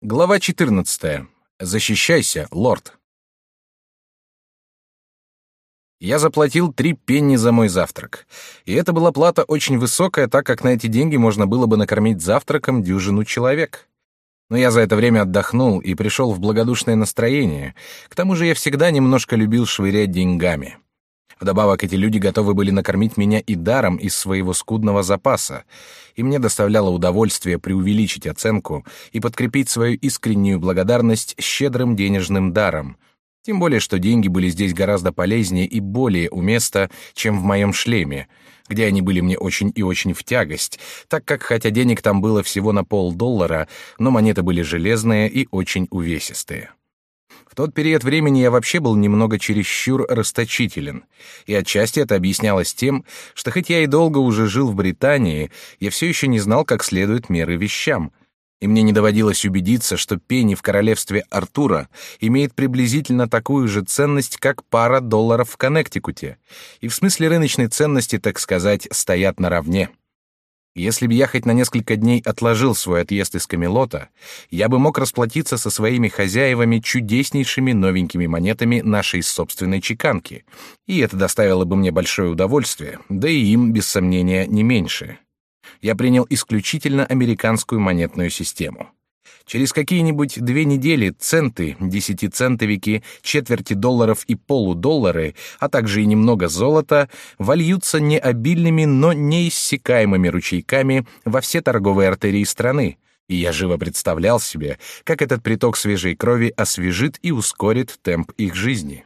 Глава 14. Защищайся, лорд. Я заплатил три пенни за мой завтрак. И это была плата очень высокая, так как на эти деньги можно было бы накормить завтраком дюжину человек. Но я за это время отдохнул и пришел в благодушное настроение. К тому же я всегда немножко любил швырять деньгами. Вдобавок эти люди готовы были накормить меня и даром из своего скудного запаса, и мне доставляло удовольствие преувеличить оценку и подкрепить свою искреннюю благодарность щедрым денежным даром. Тем более, что деньги были здесь гораздо полезнее и более уместно, чем в моем шлеме, где они были мне очень и очень в тягость, так как хотя денег там было всего на полдоллара, но монеты были железные и очень увесистые тот период времени я вообще был немного чересчур расточителен, и отчасти это объяснялось тем, что хоть я и долго уже жил в Британии, я все еще не знал, как следует меры вещам, и мне не доводилось убедиться, что пенни в королевстве Артура имеет приблизительно такую же ценность, как пара долларов в Коннектикуте, и в смысле рыночной ценности, так сказать, стоят наравне. Если бы я хоть на несколько дней отложил свой отъезд из Камелота, я бы мог расплатиться со своими хозяевами чудеснейшими новенькими монетами нашей собственной чеканки, и это доставило бы мне большое удовольствие, да и им, без сомнения, не меньше. Я принял исключительно американскую монетную систему. Через какие-нибудь две недели центы, десятицентовики, четверти долларов и полудоллары, а также и немного золота вольются не обильными, но неиссякаемыми ручейками во все торговые артерии страны, и я живо представлял себе, как этот приток свежей крови освежит и ускорит темп их жизни.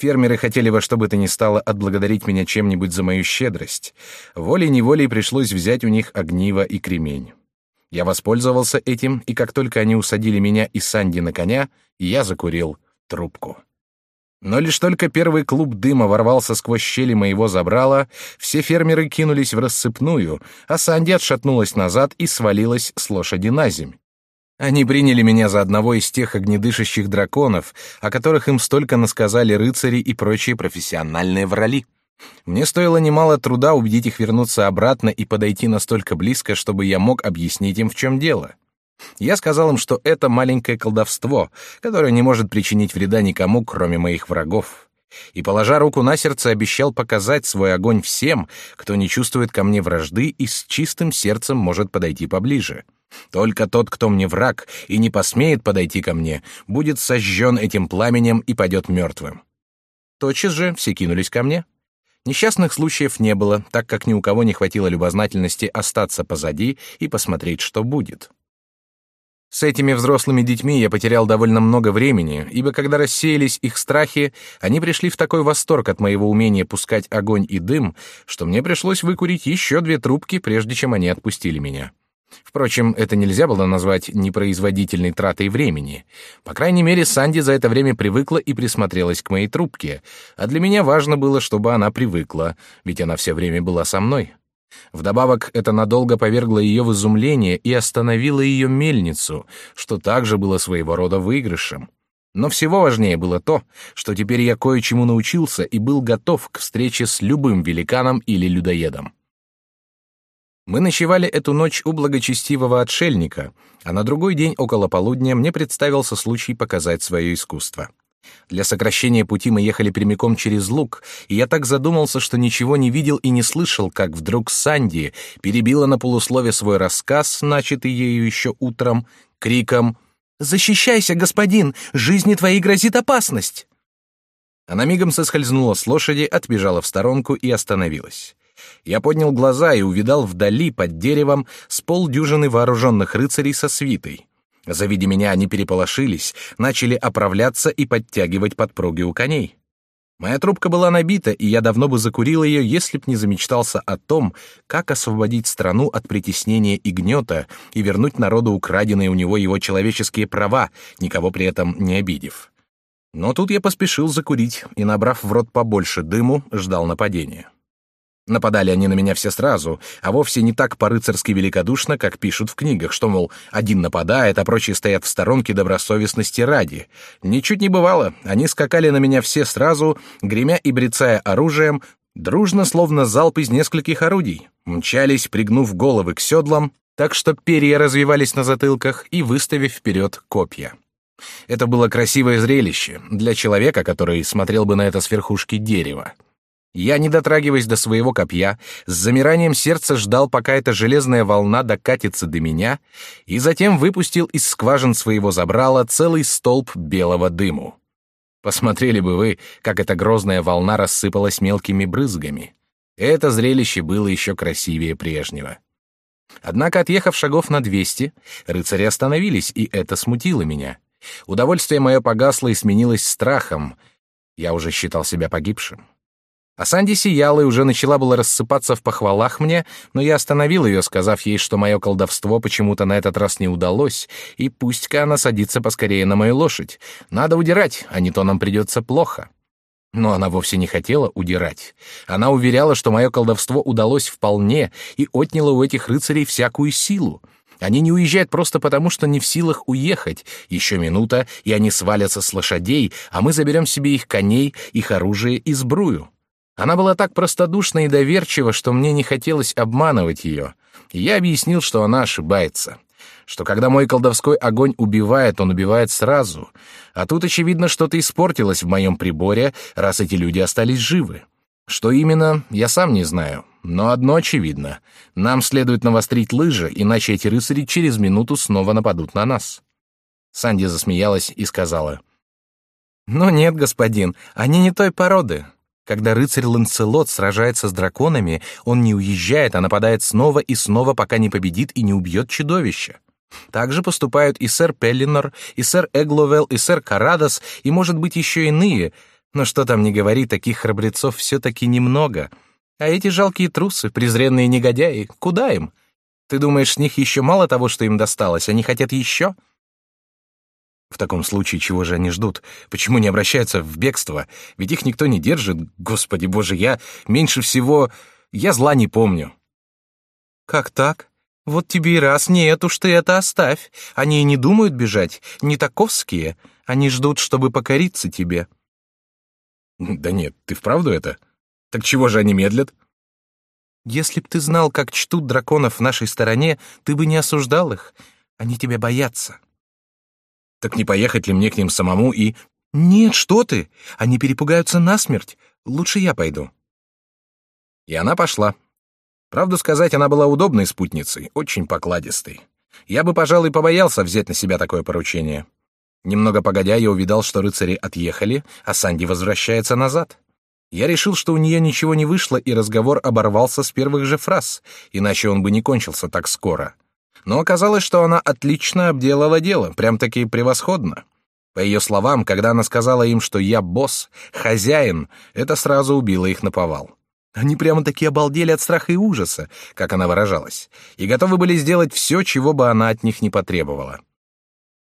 Фермеры хотели во что бы то ни стало отблагодарить меня чем-нибудь за мою щедрость. Волей-неволей пришлось взять у них огниво и кремень. Я воспользовался этим, и как только они усадили меня и Санди на коня, я закурил трубку. Но лишь только первый клуб дыма ворвался сквозь щели моего забрала, все фермеры кинулись в рассыпную, а Санди отшатнулась назад и свалилась с лошади на земь. Они приняли меня за одного из тех огнедышащих драконов, о которых им столько насказали рыцари и прочие профессиональные врали. Мне стоило немало труда убедить их вернуться обратно и подойти настолько близко, чтобы я мог объяснить им, в чем дело. Я сказал им, что это маленькое колдовство, которое не может причинить вреда никому, кроме моих врагов. И, положа руку на сердце, обещал показать свой огонь всем, кто не чувствует ко мне вражды и с чистым сердцем может подойти поближе. Только тот, кто мне враг и не посмеет подойти ко мне, будет сожжен этим пламенем и пойдет мертвым. Тотчас же все кинулись ко мне. Несчастных случаев не было, так как ни у кого не хватило любознательности остаться позади и посмотреть, что будет. С этими взрослыми детьми я потерял довольно много времени, ибо когда рассеялись их страхи, они пришли в такой восторг от моего умения пускать огонь и дым, что мне пришлось выкурить еще две трубки, прежде чем они отпустили меня. Впрочем, это нельзя было назвать непроизводительной тратой времени. По крайней мере, Санди за это время привыкла и присмотрелась к моей трубке, а для меня важно было, чтобы она привыкла, ведь она все время была со мной. Вдобавок, это надолго повергло ее в изумление и остановило ее мельницу, что также было своего рода выигрышем. Но всего важнее было то, что теперь я кое-чему научился и был готов к встрече с любым великаном или людоедом. Мы ночевали эту ночь у благочестивого отшельника, а на другой день около полудня мне представился случай показать свое искусство. Для сокращения пути мы ехали прямиком через луг, и я так задумался, что ничего не видел и не слышал, как вдруг Санди перебила на полуслове свой рассказ, начатый ею еще утром, криком «Защищайся, господин! Жизни твоей грозит опасность!» Она мигом соскользнула с лошади, отбежала в сторонку и остановилась. Я поднял глаза и увидал вдали, под деревом, с полдюжины вооруженных рыцарей со свитой. Завидя меня, они переполошились, начали оправляться и подтягивать подпруги у коней. Моя трубка была набита, и я давно бы закурил ее, если б не замечтался о том, как освободить страну от притеснения и гнета и вернуть народу украденные у него его человеческие права, никого при этом не обидев. Но тут я поспешил закурить и, набрав в рот побольше дыму, ждал нападения. Нападали они на меня все сразу, а вовсе не так по-рыцарски великодушно, как пишут в книгах, что, мол, один нападает, а прочие стоят в сторонке добросовестности ради. Ничуть не бывало, они скакали на меня все сразу, гремя и брецая оружием, дружно, словно залп из нескольких орудий, мчались, пригнув головы к седлам, так что перья развивались на затылках и выставив вперед копья. Это было красивое зрелище для человека, который смотрел бы на это с верхушки дерева. Я, не дотрагиваясь до своего копья, с замиранием сердца ждал, пока эта железная волна докатится до меня, и затем выпустил из скважин своего забрала целый столб белого дыму. Посмотрели бы вы, как эта грозная волна рассыпалась мелкими брызгами. Это зрелище было еще красивее прежнего. Однако, отъехав шагов на двести, рыцари остановились, и это смутило меня. Удовольствие мое погасло и сменилось страхом. Я уже считал себя погибшим. А Санди сияла и уже начала было рассыпаться в похвалах мне, но я остановил ее, сказав ей, что мое колдовство почему-то на этот раз не удалось, и пусть-ка она садится поскорее на мою лошадь. Надо удирать, а не то нам придется плохо. Но она вовсе не хотела удирать. Она уверяла, что мое колдовство удалось вполне и отняло у этих рыцарей всякую силу. Они не уезжают просто потому, что не в силах уехать. Еще минута, и они свалятся с лошадей, а мы заберем себе их коней, их оружие и сбрую. Она была так простодушна и доверчива, что мне не хотелось обманывать ее. И я объяснил, что она ошибается. Что когда мой колдовской огонь убивает, он убивает сразу. А тут, очевидно, что-то испортилось в моем приборе, раз эти люди остались живы. Что именно, я сам не знаю. Но одно очевидно. Нам следует навострить лыжи, иначе эти рыцари через минуту снова нападут на нас. Санди засмеялась и сказала. «Ну нет, господин, они не той породы. Когда рыцарь Ланцелот сражается с драконами, он не уезжает, а нападает снова и снова, пока не победит и не убьет чудовище. Так же поступают и сэр Пеллинор, и сэр Эгловел, и сэр Карадос, и, может быть, еще иные. Но что там не говори, таких храбрецов все-таки немного. А эти жалкие трусы, презренные негодяи, куда им? Ты думаешь, с них еще мало того, что им досталось, они хотят еще?» В таком случае, чего же они ждут? Почему не обращаются в бегство? Ведь их никто не держит. Господи боже, я меньше всего... Я зла не помню. Как так? Вот тебе и раз. Нет уж ты это оставь. Они и не думают бежать. Не таковские. Они ждут, чтобы покориться тебе. Да нет, ты вправду это? Так чего же они медлят? Если б ты знал, как чтут драконов в нашей стороне, ты бы не осуждал их. Они тебя боятся. Так не поехать ли мне к ним самому и... Нет, что ты! Они перепугаются насмерть. Лучше я пойду. И она пошла. Правду сказать, она была удобной спутницей, очень покладистой. Я бы, пожалуй, побоялся взять на себя такое поручение. Немного погодя, я увидал, что рыцари отъехали, а Санди возвращается назад. Я решил, что у нее ничего не вышло, и разговор оборвался с первых же фраз, иначе он бы не кончился так скоро. Но оказалось, что она отлично обделала дело, прям-таки превосходно. По ее словам, когда она сказала им, что я босс, хозяин, это сразу убило их на повал. Они прямо-таки обалдели от страха и ужаса, как она выражалась, и готовы были сделать все, чего бы она от них не потребовала.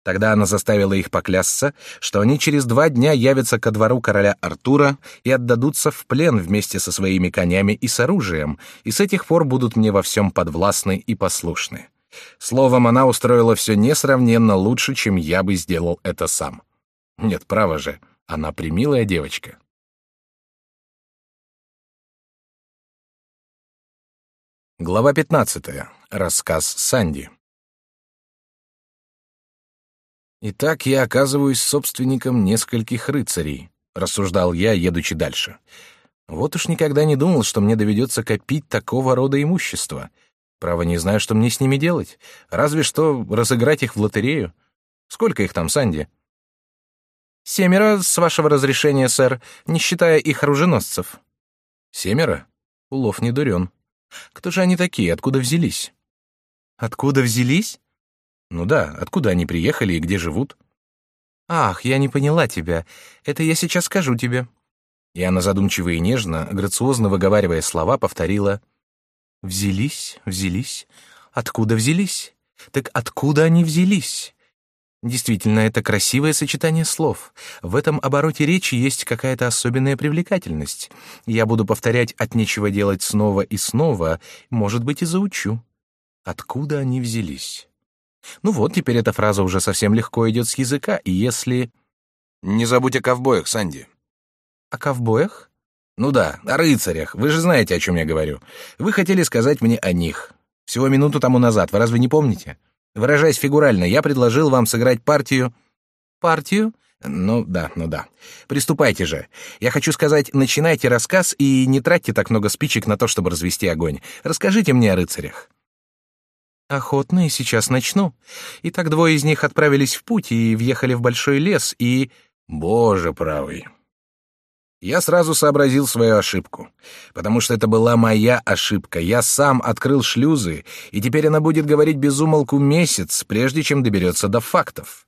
Тогда она заставила их поклясться, что они через два дня явятся ко двору короля Артура и отдадутся в плен вместе со своими конями и с оружием, и с этих пор будут мне во всем подвластны и послушны. Словом, она устроила все несравненно лучше, чем я бы сделал это сам. Нет, право же, она примилая девочка. Глава 15. Рассказ Санди. Итак, я оказываюсь собственником нескольких рыцарей, рассуждал я, едучи дальше. Вот уж никогда не думал, что мне доведется копить такого рода имущество — Право, не знаю, что мне с ними делать. Разве что разыграть их в лотерею. Сколько их там, Санди? Семеро, с вашего разрешения, сэр, не считая их оруженосцев. Семеро? Улов не дурен. Кто же они такие? Откуда взялись? Откуда взялись? Ну да, откуда они приехали и где живут? Ах, я не поняла тебя. Это я сейчас скажу тебе. И она задумчиво и нежно, грациозно выговаривая слова, повторила Взялись, взялись. Откуда взялись? Так откуда они взялись? Действительно, это красивое сочетание слов. В этом обороте речи есть какая-то особенная привлекательность. Я буду повторять от нечего делать снова и снова, может быть, и заучу. Откуда они взялись? Ну вот, теперь эта фраза уже совсем легко идет с языка, и если... Не забудь о ковбоях, Санди. О ковбоях? Ну да, о рыцарях. Вы же знаете, о чем я говорю. Вы хотели сказать мне о них. Всего минуту тому назад, вы разве не помните? Выражаясь фигурально, я предложил вам сыграть партию... Партию? Ну да, ну да. Приступайте же. Я хочу сказать, начинайте рассказ и не тратьте так много спичек на то, чтобы развести огонь. Расскажите мне о рыцарях. Охотно и сейчас начну. Итак, двое из них отправились в путь и въехали в большой лес, и... Боже правый. Я сразу сообразил свою ошибку, потому что это была моя ошибка. Я сам открыл шлюзы, и теперь она будет говорить без умолку месяц, прежде чем доберется до фактов.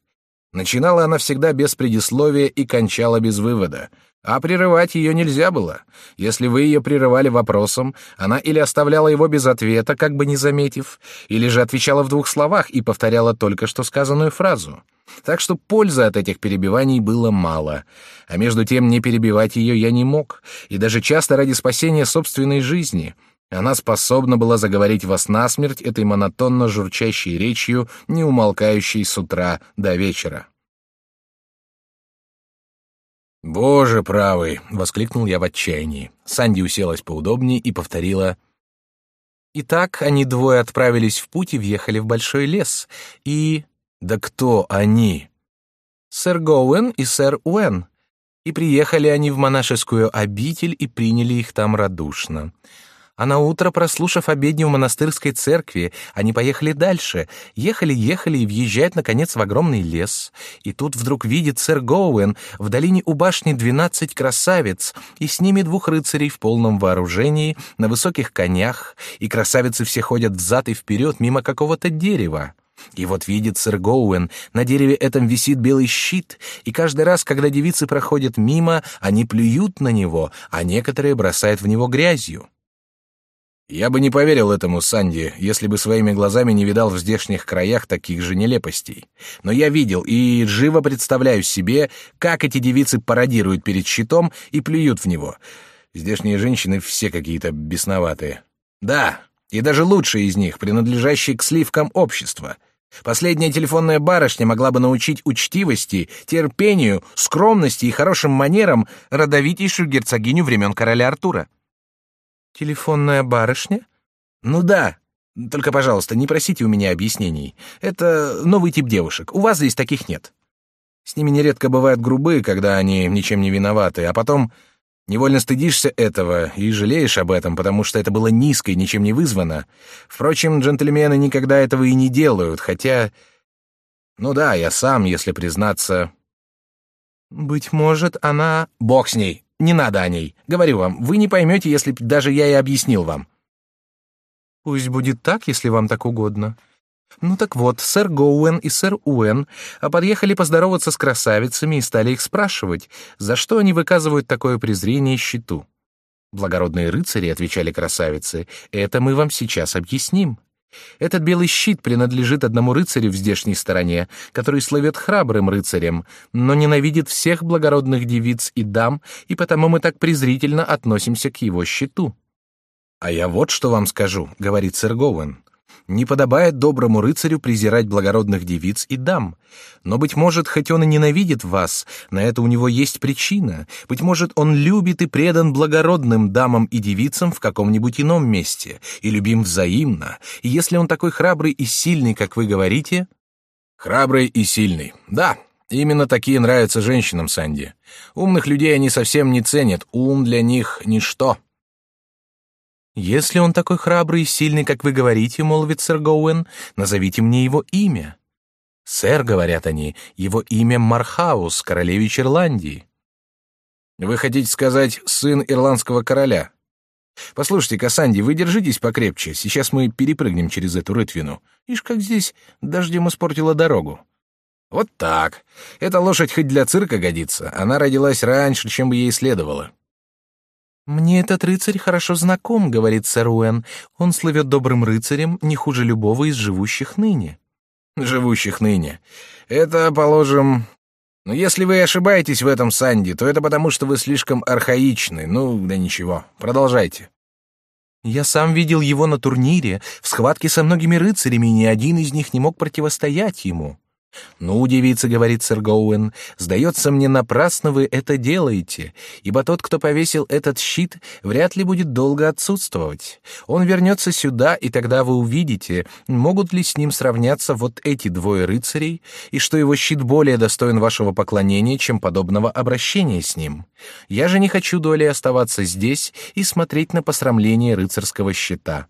Начинала она всегда без предисловия и кончала без вывода. А прерывать ее нельзя было. Если вы ее прерывали вопросом, она или оставляла его без ответа, как бы не заметив, или же отвечала в двух словах и повторяла только что сказанную фразу. Так что пользы от этих перебиваний было мало. А между тем не перебивать ее я не мог, и даже часто ради спасения собственной жизни. Она способна была заговорить вас насмерть этой монотонно журчащей речью, не умолкающей с утра до вечера. «Боже правый!» — воскликнул я в отчаянии. Санди уселась поудобнее и повторила. Итак, они двое отправились в путь и въехали в большой лес. И... Да кто они? Сэр Гоуэн и сэр Уэн. И приехали они в монашескую обитель и приняли их там радушно а на утро, прослушав обедню в монастырской церкви, они поехали дальше. Ехали-ехали и въезжают, наконец, в огромный лес. И тут вдруг видит сэр Гоуэн в долине у башни двенадцать красавиц, и с ними двух рыцарей в полном вооружении, на высоких конях, и красавицы все ходят взад и вперед мимо какого-то дерева. И вот видит сэр Гоуэн, на дереве этом висит белый щит, и каждый раз, когда девицы проходят мимо, они плюют на него, а некоторые бросают в него грязью. Я бы не поверил этому Санди, если бы своими глазами не видал в здешних краях таких же нелепостей. Но я видел и живо представляю себе, как эти девицы пародируют перед щитом и плюют в него. Здешние женщины все какие-то бесноватые. Да, и даже лучшие из них, принадлежащие к сливкам общества. Последняя телефонная барышня могла бы научить учтивости, терпению, скромности и хорошим манерам родовитейшую герцогиню времен короля Артура. Телефонная барышня? Ну да. Только, пожалуйста, не просите у меня объяснений. Это новый тип девушек. У вас здесь таких нет. С ними нередко бывают грубые, когда они ничем не виноваты, а потом невольно стыдишься этого и жалеешь об этом, потому что это было низко и ничем не вызвано. Впрочем, джентльмены никогда этого и не делают, хотя... Ну да, я сам, если признаться... Быть может, она... Бог с ней. Не надо о ней. Говорю вам, вы не поймете, если даже я и объяснил вам. Пусть будет так, если вам так угодно. Ну так вот, сэр Гоуэн и сэр Уэн а подъехали поздороваться с красавицами и стали их спрашивать, за что они выказывают такое презрение щиту. Благородные рыцари, отвечали красавицы, это мы вам сейчас объясним. Этот белый щит принадлежит одному рыцарю в здешней стороне, который славит храбрым рыцарем, но ненавидит всех благородных девиц и дам, и потому мы так презрительно относимся к его щиту. А я вот что вам скажу, говорит сэр Гоуэн. Не подобает доброму рыцарю презирать благородных девиц и дам. Но, быть может, хоть он и ненавидит вас, на это у него есть причина. Быть может, он любит и предан благородным дамам и девицам в каком-нибудь ином месте, и любим взаимно. И если он такой храбрый и сильный, как вы говорите... Храбрый и сильный, да, Именно такие нравятся женщинам, Санди. Умных людей они совсем не ценят, ум для них — ничто. «Если он такой храбрый и сильный, как вы говорите, — молвит сэр Гоуэн, — назовите мне его имя». «Сэр, — говорят они, — его имя Мархаус, королевич Ирландии». «Вы хотите сказать, сын ирландского короля?» «Послушайте, Кассанди, вы держитесь покрепче, сейчас мы перепрыгнем через эту рытвину. Ишь, как здесь дождем испортила дорогу». «Вот так. Эта лошадь хоть для цирка годится, она родилась раньше, чем бы ей следовало». «Мне этот рыцарь хорошо знаком», — говорит сэр Уэн. «Он слывет добрым рыцарем, не хуже любого из живущих ныне». «Живущих ныне. Это, положим... Но если вы ошибаетесь в этом, Санди, то это потому, что вы слишком архаичны. Ну, да ничего. Продолжайте». «Я сам видел его на турнире, в схватке со многими рыцарями, и ни один из них не мог противостоять ему». «Ну, девица, — говорит сэр Гоуэн, — сдается мне, напрасно вы это делаете, ибо тот, кто повесил этот щит, вряд ли будет долго отсутствовать. Он вернется сюда, и тогда вы увидите, могут ли с ним сравняться вот эти двое рыцарей, и что его щит более достоин вашего поклонения, чем подобного обращения с ним. Я же не хочу долей оставаться здесь и смотреть на посрамление рыцарского щита».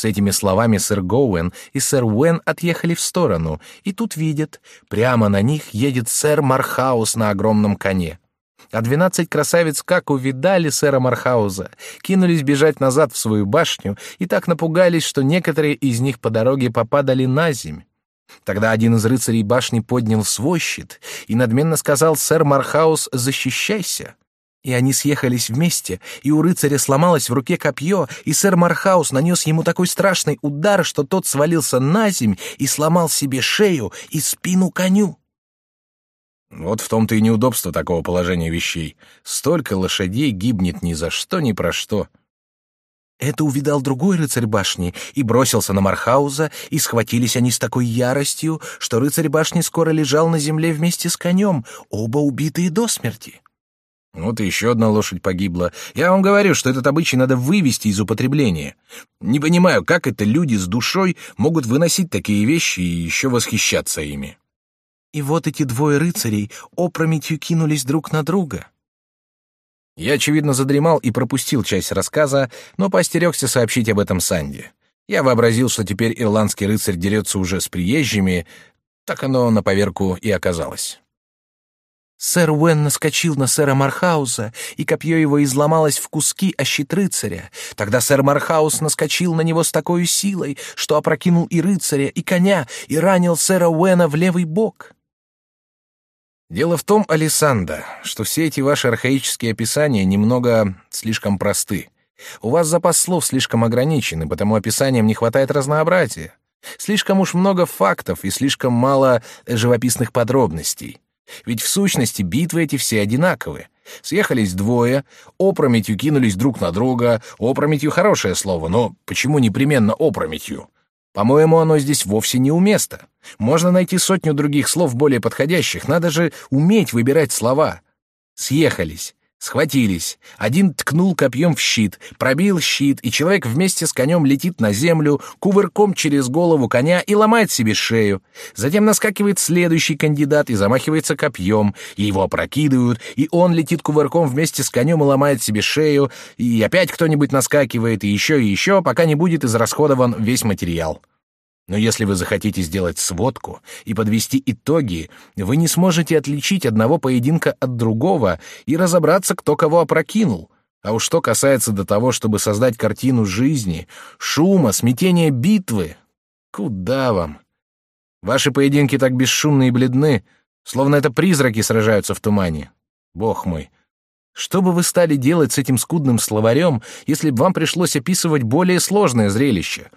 С этими словами сэр Гоуэн и сэр Уэн отъехали в сторону, и тут видят, прямо на них едет сэр Мархаус на огромном коне. А двенадцать красавиц как увидали сэра Мархауза, кинулись бежать назад в свою башню и так напугались, что некоторые из них по дороге попадали на земь. Тогда один из рыцарей башни поднял свой щит и надменно сказал «Сэр Мархаус, защищайся!» И они съехались вместе, и у рыцаря сломалось в руке копье, и сэр Мархаус нанес ему такой страшный удар, что тот свалился на земь и сломал себе шею и спину коню. Вот в том-то и неудобство такого положения вещей. Столько лошадей гибнет ни за что, ни про что. Это увидал другой рыцарь башни и бросился на Мархауза, и схватились они с такой яростью, что рыцарь башни скоро лежал на земле вместе с конем, оба убитые до смерти. Вот и еще одна лошадь погибла. Я вам говорю, что этот обычай надо вывести из употребления. Не понимаю, как это люди с душой могут выносить такие вещи и еще восхищаться ими. И вот эти двое рыцарей опрометью кинулись друг на друга. Я, очевидно, задремал и пропустил часть рассказа, но поостерегся сообщить об этом Санди. Я вообразил, что теперь ирландский рыцарь дерется уже с приезжими, так оно на поверку и оказалось. Сэр Уэн наскочил на сэра Мархауса, и копье его изломалось в куски о щит рыцаря. Тогда сэр Мархаус наскочил на него с такой силой, что опрокинул и рыцаря, и коня, и ранил сэра Уэна в левый бок. Дело в том, Алисанда, что все эти ваши архаические описания немного слишком просты. У вас запас слов слишком ограничен, и потому описаниям не хватает разнообразия. Слишком уж много фактов и слишком мало живописных подробностей. Ведь в сущности битвы эти все одинаковые. Съехались двое, опрометью кинулись друг на друга. Опрометью хорошее слово, но почему непременно опрометью? По-моему, оно здесь вовсе не уместно. Можно найти сотню других слов более подходящих, надо же уметь выбирать слова. Съехались. Схватились. Один ткнул копьем в щит, пробил щит, и человек вместе с конем летит на землю, кувырком через голову коня и ломает себе шею. Затем наскакивает следующий кандидат и замахивается копьем, и его опрокидывают, и он летит кувырком вместе с конем и ломает себе шею, и опять кто-нибудь наскакивает, и еще и еще, пока не будет израсходован весь материал. Но если вы захотите сделать сводку и подвести итоги, вы не сможете отличить одного поединка от другого и разобраться, кто кого опрокинул. А уж что касается до того, чтобы создать картину жизни, шума, смятения битвы, куда вам? Ваши поединки так бесшумны и бледны, словно это призраки сражаются в тумане. Бог мой, что бы вы стали делать с этим скудным словарем, если бы вам пришлось описывать более сложное зрелище?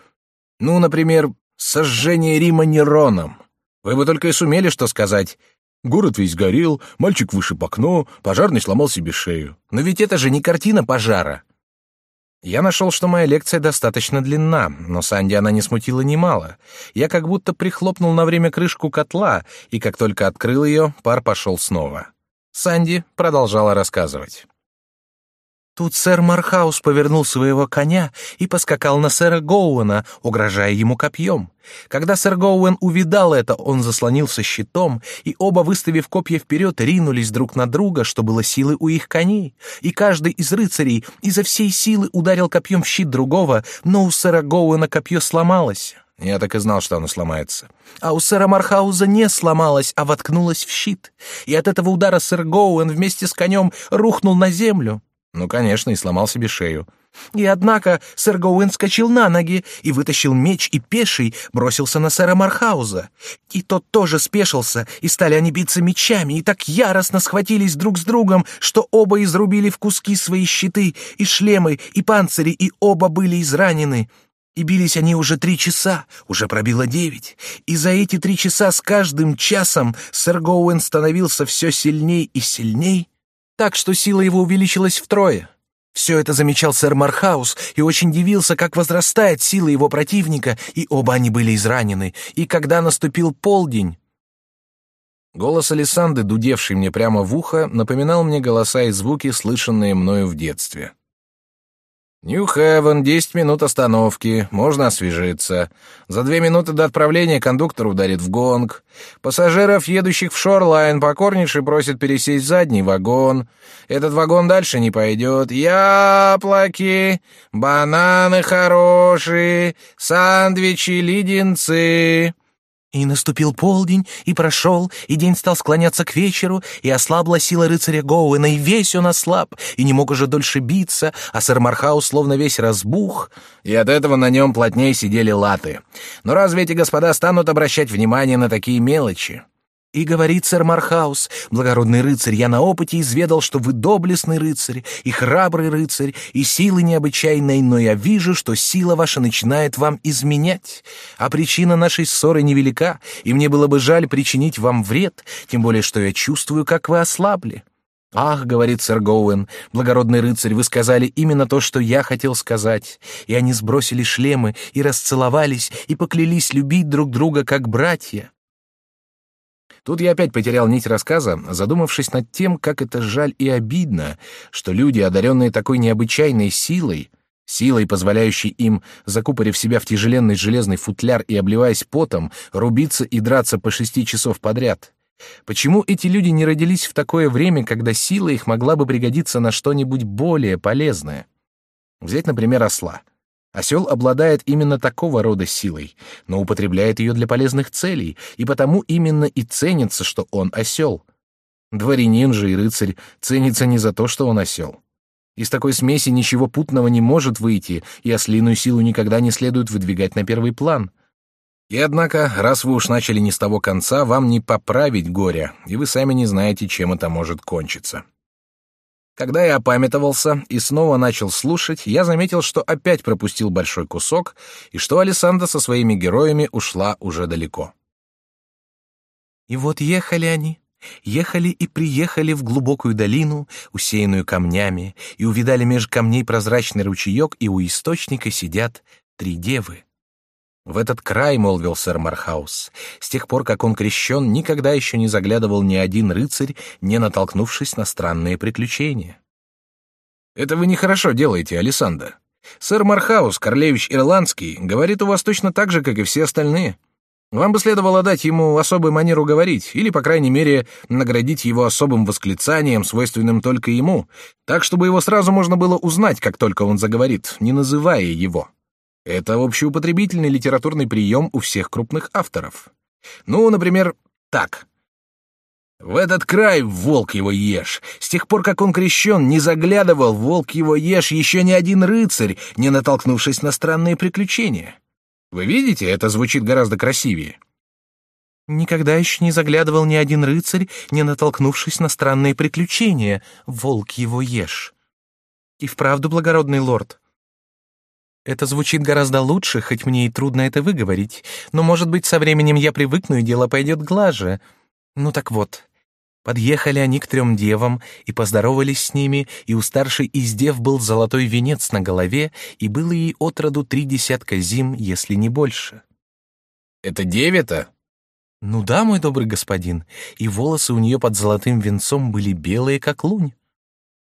Ну, например, Сожжение Рима Нероном. Вы бы только и сумели что сказать. Город весь горел, мальчик вышиб окно, пожарный сломал себе шею. Но ведь это же не картина пожара. Я нашел, что моя лекция достаточно длинна, но Санди она не смутила немало. Я как будто прихлопнул на время крышку котла, и как только открыл ее, пар пошел снова. Санди продолжала рассказывать. Тут сэр Мархаус повернул своего коня и поскакал на сэра Гоуэна, угрожая ему копьем. Когда сэр Гоуэн увидал это, он заслонился щитом, и оба, выставив копья вперед, ринулись друг на друга, что было силы у их коней. И каждый из рыцарей изо всей силы ударил копьем в щит другого, но у сэра Гоуэна копье сломалось. Я так и знал, что оно сломается. А у сэра Мархауза не сломалось, а воткнулось в щит. И от этого удара сэр Гоуэн вместе с конем рухнул на землю. Ну, конечно, и сломал себе шею. И однако сэр Гоуэн скочил на ноги и вытащил меч и пеший бросился на сэра Мархауза. И тот тоже спешился, и стали они биться мечами, и так яростно схватились друг с другом, что оба изрубили в куски свои щиты, и шлемы, и панцири, и оба были изранены. И бились они уже три часа, уже пробило девять. И за эти три часа с каждым часом сэр Гоуэн становился все сильней и сильней, так что сила его увеличилась втрое. Все это замечал сэр Мархаус и очень дивился, как возрастает сила его противника, и оба они были изранены. И когда наступил полдень, Голос Алисанды, дудевший мне прямо в ухо, напоминал мне голоса и звуки, слышанные мною в детстве. «Нью-Хевен, десять минут остановки, можно освежиться. За две минуты до отправления кондуктор ударит в гонг. Пассажиров, едущих в Шорлайн, покорнейше просит пересесть в задний вагон. Этот вагон дальше не пойдет. Яблоки, бананы хорошие, сандвичи, леденцы». И наступил полдень, и прошел, и день стал склоняться к вечеру, и ослабла сила рыцаря Гоуэна, и весь он ослаб, и не мог уже дольше биться, а сэр Мархаус словно весь разбух, и от этого на нем плотнее сидели латы. Но разве эти господа станут обращать внимание на такие мелочи? И говорит сэр Мархаус, благородный рыцарь, я на опыте изведал, что вы доблестный рыцарь и храбрый рыцарь, и силы необычайной, но я вижу, что сила ваша начинает вам изменять. А причина нашей ссоры невелика, и мне было бы жаль причинить вам вред, тем более, что я чувствую, как вы ослабли. «Ах, — говорит сэр Гоуэн, — благородный рыцарь, вы сказали именно то, что я хотел сказать». И они сбросили шлемы и расцеловались, и поклялись любить друг друга как братья. Тут я опять потерял нить рассказа, задумавшись над тем, как это жаль и обидно, что люди, одаренные такой необычайной силой, силой, позволяющей им, закупорив себя в тяжеленный железный футляр и обливаясь потом, рубиться и драться по шести часов подряд. Почему эти люди не родились в такое время, когда сила их могла бы пригодиться на что-нибудь более полезное? Взять, например, осла — Осел обладает именно такого рода силой, но употребляет ее для полезных целей, и потому именно и ценится, что он осел. Дворянин же и рыцарь ценится не за то, что он осел. Из такой смеси ничего путного не может выйти, и ослиную силу никогда не следует выдвигать на первый план. И однако, раз вы уж начали не с того конца, вам не поправить горя, и вы сами не знаете, чем это может кончиться. Когда я опамятовался и снова начал слушать, я заметил, что опять пропустил большой кусок и что Алисанда со своими героями ушла уже далеко. И вот ехали они, ехали и приехали в глубокую долину, усеянную камнями, и увидали меж камней прозрачный ручеек, и у источника сидят три девы. В этот край, молвил сэр Мархаус, с тех пор, как он крещен, никогда еще не заглядывал ни один рыцарь, не натолкнувшись на странные приключения. Это вы нехорошо делаете, Алисанда. Сэр Мархаус, королевич ирландский, говорит у вас точно так же, как и все остальные. Вам бы следовало дать ему особую манеру говорить, или, по крайней мере, наградить его особым восклицанием, свойственным только ему, так, чтобы его сразу можно было узнать, как только он заговорит, не называя его. Это общеупотребительный литературный прием у всех крупных авторов. Ну, например, так. В этот край, волк его ешь. С тех пор, как он крещен, не заглядывал, волк его ешь, еще ни один рыцарь, не натолкнувшись на странные приключения. Вы видите, это звучит гораздо красивее. Никогда еще не заглядывал ни один рыцарь, не натолкнувшись на странные приключения. Волк его ешь. И вправду, благородный лорд, это звучит гораздо лучше, хоть мне и трудно это выговорить, но, может быть, со временем я привыкну, и дело пойдет глаже. Ну так вот, подъехали они к трем девам и поздоровались с ними, и у старшей из дев был золотой венец на голове, и было ей отроду три десятка зим, если не больше. «Это девята?» «Ну да, мой добрый господин, и волосы у нее под золотым венцом были белые, как лунь»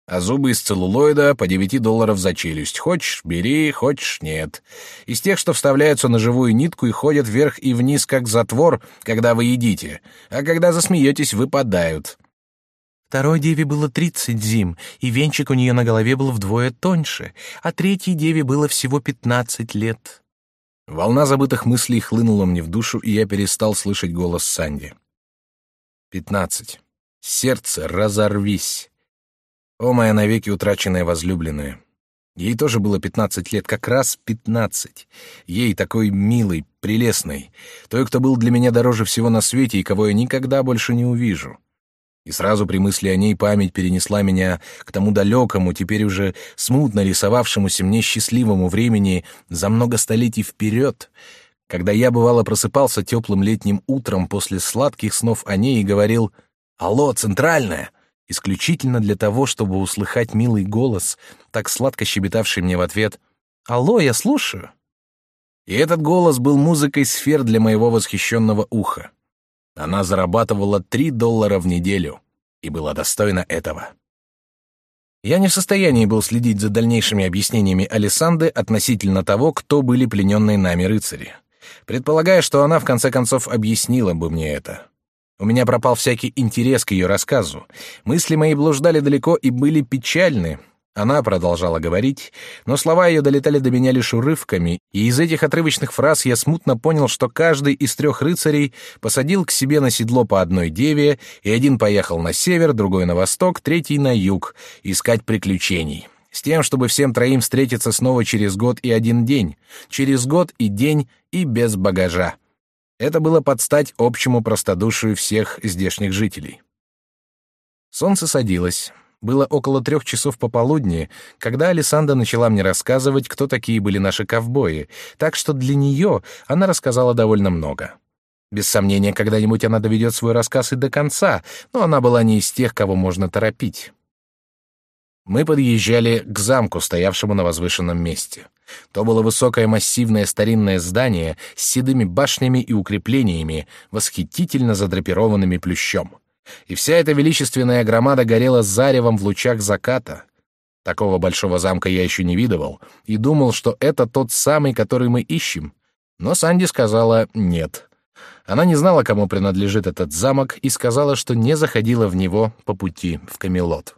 а зубы из целлулоида по 9 долларов за челюсть. Хочешь — бери, хочешь — нет. Из тех, что вставляются на живую нитку и ходят вверх и вниз, как затвор, когда вы едите, а когда засмеетесь, выпадают. Второй деве было тридцать зим, и венчик у нее на голове был вдвое тоньше, а третьей деве было всего пятнадцать лет. Волна забытых мыслей хлынула мне в душу, и я перестал слышать голос Санди. Пятнадцать. Сердце, разорвись. О, моя навеки утраченная возлюбленная! Ей тоже было пятнадцать лет, как раз пятнадцать. Ей такой милой, прелестной, той, кто был для меня дороже всего на свете и кого я никогда больше не увижу. И сразу при мысли о ней память перенесла меня к тому далекому, теперь уже смутно рисовавшемуся мне счастливому времени за много столетий вперед, когда я, бывало, просыпался теплым летним утром после сладких снов о ней и говорил «Алло, центральная!» Исключительно для того, чтобы услыхать милый голос, так сладко щебетавший мне в ответ «Алло, я слушаю». И этот голос был музыкой сфер для моего восхищенного уха. Она зарабатывала три доллара в неделю и была достойна этого. Я не в состоянии был следить за дальнейшими объяснениями Алисанды относительно того, кто были плененные нами рыцари. Предполагая, что она в конце концов объяснила бы мне это. У меня пропал всякий интерес к ее рассказу. Мысли мои блуждали далеко и были печальны, она продолжала говорить, но слова ее долетали до меня лишь урывками, и из этих отрывочных фраз я смутно понял, что каждый из трех рыцарей посадил к себе на седло по одной деве, и один поехал на север, другой на восток, третий на юг, искать приключений. С тем, чтобы всем троим встретиться снова через год и один день, через год и день и без багажа. Это было под стать общему простодушию всех здешних жителей. Солнце садилось. Было около трех часов пополудни, когда Алисанда начала мне рассказывать, кто такие были наши ковбои, так что для нее она рассказала довольно много. Без сомнения, когда-нибудь она доведет свой рассказ и до конца, но она была не из тех, кого можно торопить. Мы подъезжали к замку, стоявшему на возвышенном месте. То было высокое массивное старинное здание с седыми башнями и укреплениями, восхитительно задрапированными плющом и вся эта величественная громада горела заревом в лучах заката. Такого большого замка я еще не видывал и думал, что это тот самый, который мы ищем. Но Санди сказала «нет». Она не знала, кому принадлежит этот замок, и сказала, что не заходила в него по пути в Камелот.